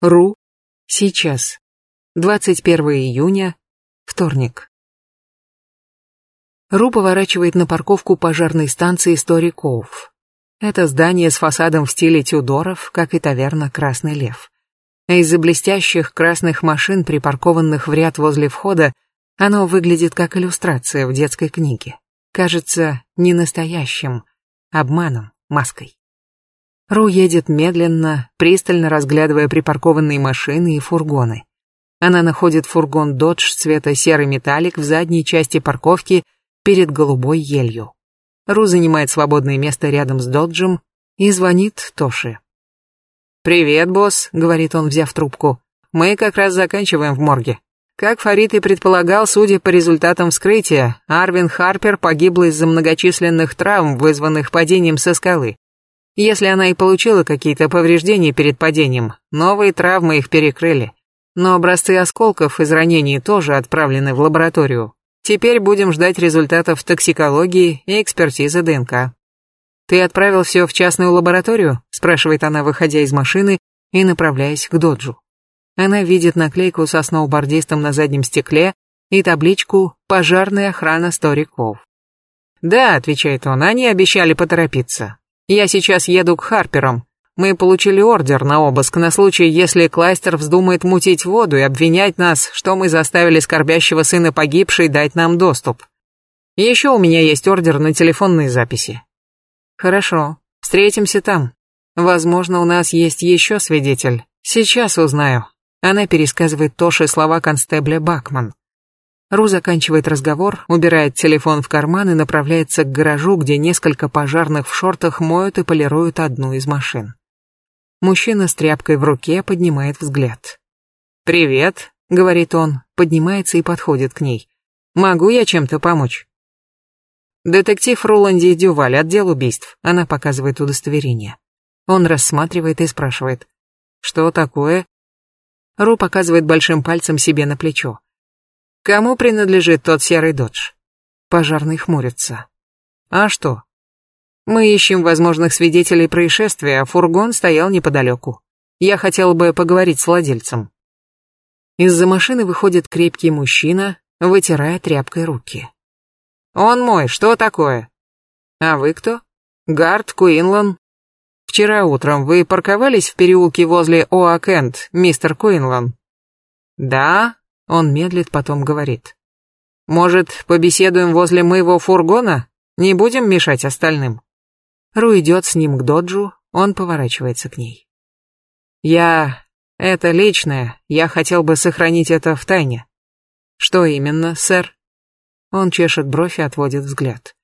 Ру. Сейчас. 21 июня. Вторник. Ру поворачивает на парковку пожарной станции Сториков. Это здание с фасадом в стиле Тюдоров, как и таверна «Красный лев». А из-за блестящих красных машин, припаркованных в ряд возле входа, оно выглядит как иллюстрация в детской книге. Кажется, не настоящим, обманом, маской. Ру едет медленно, пристально разглядывая припаркованные машины и фургоны. Она находит фургон «Додж» цвета серый металлик в задней части парковки перед голубой елью. Ру занимает свободное место рядом с «Доджем» и звонит Тоши. «Привет, босс», — говорит он, взяв трубку. «Мы как раз заканчиваем в морге. Как Фарид и предполагал, судя по результатам вскрытия, Арвин Харпер погибла из-за многочисленных травм, вызванных падением со скалы. Если она и получила какие-то повреждения перед падением, новые травмы их перекрыли. Но образцы осколков из ранений тоже отправлены в лабораторию. Теперь будем ждать результатов токсикологии и экспертизы ДНК. «Ты отправил все в частную лабораторию?» – спрашивает она, выходя из машины и направляясь к доджу. Она видит наклейку со сноубордистом на заднем стекле и табличку «Пожарная охрана сториков». «Да», – отвечает он, – «они обещали поторопиться». Я сейчас еду к Харперам. Мы получили ордер на обыск на случай, если Кластер вздумает мутить воду и обвинять нас, что мы заставили скорбящего сына погибшей дать нам доступ. Еще у меня есть ордер на телефонные записи. Хорошо, встретимся там. Возможно, у нас есть еще свидетель. Сейчас узнаю. Она пересказывает Тоше слова констебля Бакман. Ру заканчивает разговор, убирает телефон в карман и направляется к гаражу, где несколько пожарных в шортах моют и полируют одну из машин. Мужчина с тряпкой в руке поднимает взгляд. «Привет», — говорит он, поднимается и подходит к ней. «Могу я чем-то помочь?» «Детектив Роланди Дюваль, отдел убийств», — она показывает удостоверение. Он рассматривает и спрашивает. «Что такое?» Ру показывает большим пальцем себе на плечо. Кому принадлежит тот серый додж? Пожарный хмурится. А что? Мы ищем возможных свидетелей происшествия, а фургон стоял неподалеку. Я хотел бы поговорить с владельцем. Из-за машины выходит крепкий мужчина, вытирая тряпкой руки. Он мой, что такое? А вы кто? Гард Куинлан. Вчера утром вы парковались в переулке возле Оакент, мистер Куинлан? Да, он медлит, потом говорит. «Может, побеседуем возле моего фургона? Не будем мешать остальным?» Ру идет с ним к доджу, он поворачивается к ней. «Я... это личное, я хотел бы сохранить это в тайне». «Что именно, сэр?» Он чешет бровь и отводит взгляд.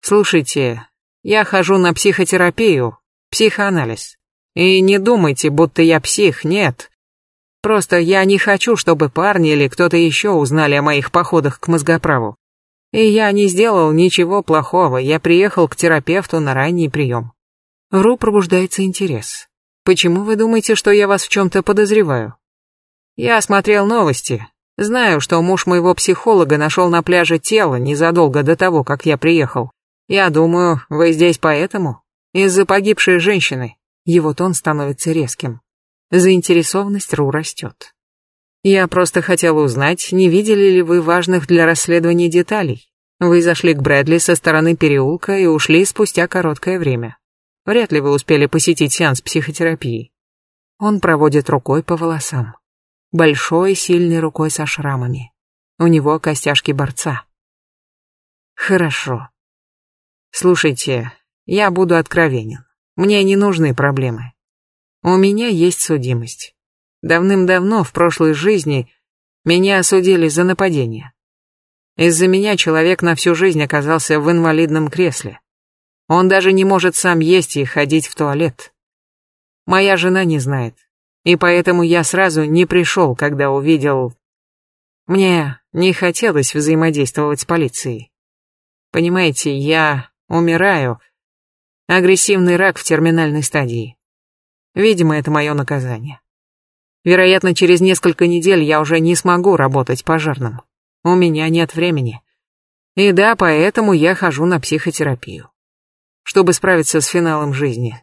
«Слушайте, я хожу на психотерапию, психоанализ. И не думайте, будто я псих, нет. Просто я не хочу, чтобы парни или кто-то еще узнали о моих походах к мозгоправу. И я не сделал ничего плохого, я приехал к терапевту на ранний прием. Ру пробуждается интерес. Почему вы думаете, что я вас в чем-то подозреваю? Я смотрел новости. Знаю, что муж моего психолога нашел на пляже тело незадолго до того, как я приехал. Я думаю, вы здесь поэтому? Из-за погибшей женщины. Его тон становится резким заинтересованность Ру растет. Я просто хотела узнать, не видели ли вы важных для расследования деталей. Вы зашли к Брэдли со стороны переулка и ушли спустя короткое время. Вряд ли вы успели посетить сеанс психотерапии. Он проводит рукой по волосам. Большой, сильной рукой со шрамами. У него костяшки борца. Хорошо. Слушайте, я буду откровенен. Мне не нужны проблемы. У меня есть судимость. Давным-давно, в прошлой жизни, меня осудили за нападение. Из-за меня человек на всю жизнь оказался в инвалидном кресле. Он даже не может сам есть и ходить в туалет. Моя жена не знает, и поэтому я сразу не пришел, когда увидел... Мне не хотелось взаимодействовать с полицией. Понимаете, я умираю. Агрессивный рак в терминальной стадии. Видимо, это мое наказание. Вероятно, через несколько недель я уже не смогу работать пожарным. У меня нет времени. И да, поэтому я хожу на психотерапию. Чтобы справиться с финалом жизни.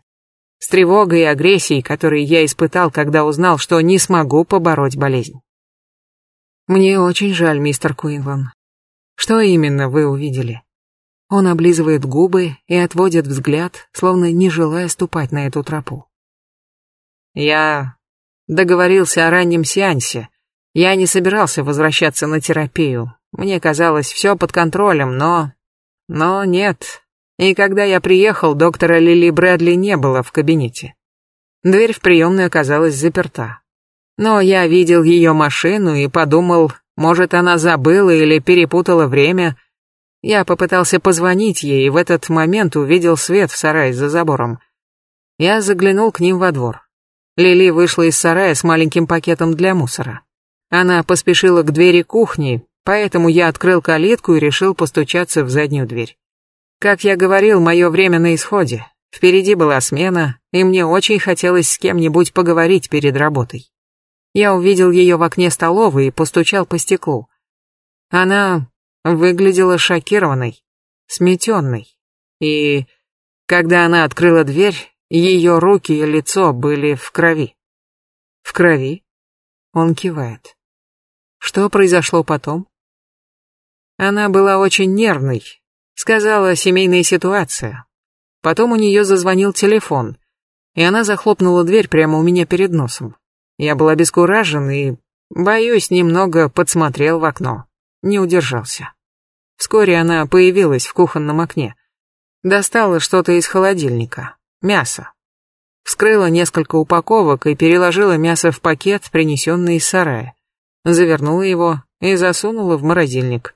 С тревогой и агрессией, которые я испытал, когда узнал, что не смогу побороть болезнь. Мне очень жаль, мистер Куинлан. Что именно вы увидели? Он облизывает губы и отводит взгляд, словно не желая ступать на эту тропу. Я договорился о раннем сеансе. Я не собирался возвращаться на терапию. Мне казалось, все под контролем, но... Но нет. И когда я приехал, доктора Лили Брэдли не было в кабинете. Дверь в приемную оказалась заперта. Но я видел ее машину и подумал, может, она забыла или перепутала время. Я попытался позвонить ей и в этот момент увидел свет в сарае за забором. Я заглянул к ним во двор. Лили вышла из сарая с маленьким пакетом для мусора. Она поспешила к двери кухни, поэтому я открыл калитку и решил постучаться в заднюю дверь. Как я говорил, мое время на исходе. Впереди была смена, и мне очень хотелось с кем-нибудь поговорить перед работой. Я увидел ее в окне столовой и постучал по стеклу. Она выглядела шокированной, сметенной. И когда она открыла дверь, ее руки и лицо были в крови. В крови? Он кивает. Что произошло потом? Она была очень нервной. Сказала семейная ситуация. Потом у нее зазвонил телефон, и она захлопнула дверь прямо у меня перед носом. Я был обескуражен и, боюсь, немного подсмотрел в окно. Не удержался. Вскоре она появилась в кухонном окне. Достала что-то из холодильника мясо. Вскрыла несколько упаковок и переложила мясо в пакет, принесенный из сарая. Завернула его и засунула в морозильник.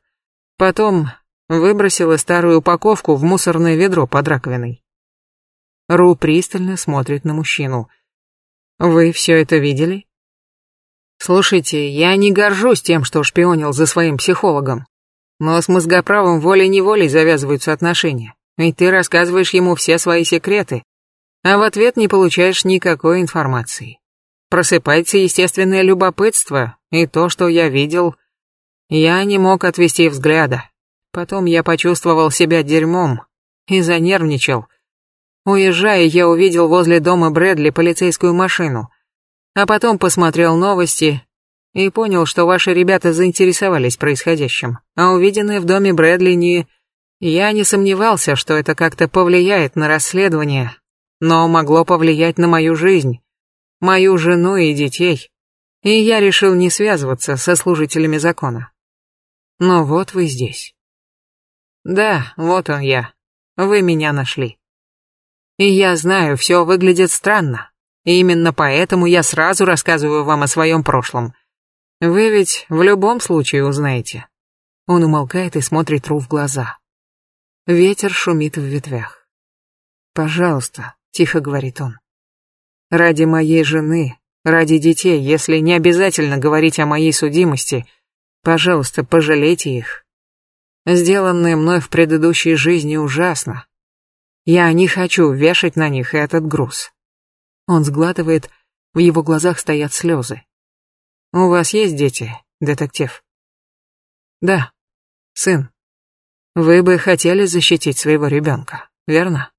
Потом выбросила старую упаковку в мусорное ведро под раковиной. Ру пристально смотрит на мужчину. «Вы все это видели?» «Слушайте, я не горжусь тем, что шпионил за своим психологом. Но с мозгоправом волей-неволей завязываются отношения, и ты рассказываешь ему все свои секреты, а в ответ не получаешь никакой информации. Просыпается естественное любопытство, и то, что я видел, я не мог отвести взгляда. Потом я почувствовал себя дерьмом и занервничал. Уезжая, я увидел возле дома Брэдли полицейскую машину, а потом посмотрел новости и понял, что ваши ребята заинтересовались происходящим, а увиденное в доме Брэдли не... Я не сомневался, что это как-то повлияет на расследование, но могло повлиять на мою жизнь, мою жену и детей, и я решил не связываться со служителями закона. Но вот вы здесь. Да, вот он я. Вы меня нашли. И я знаю, все выглядит странно. И именно поэтому я сразу рассказываю вам о своем прошлом. Вы ведь в любом случае узнаете. Он умолкает и смотрит Ру в глаза. Ветер шумит в ветвях. Пожалуйста, тихо говорит он. Ради моей жены, ради детей, если не обязательно говорить о моей судимости, пожалуйста, пожалейте их. Сделанное мной в предыдущей жизни ужасно. Я не хочу вешать на них этот груз. Он сглатывает, в его глазах стоят слезы. У вас есть дети, детектив? Да, сын. Вы бы хотели защитить своего ребенка, верно?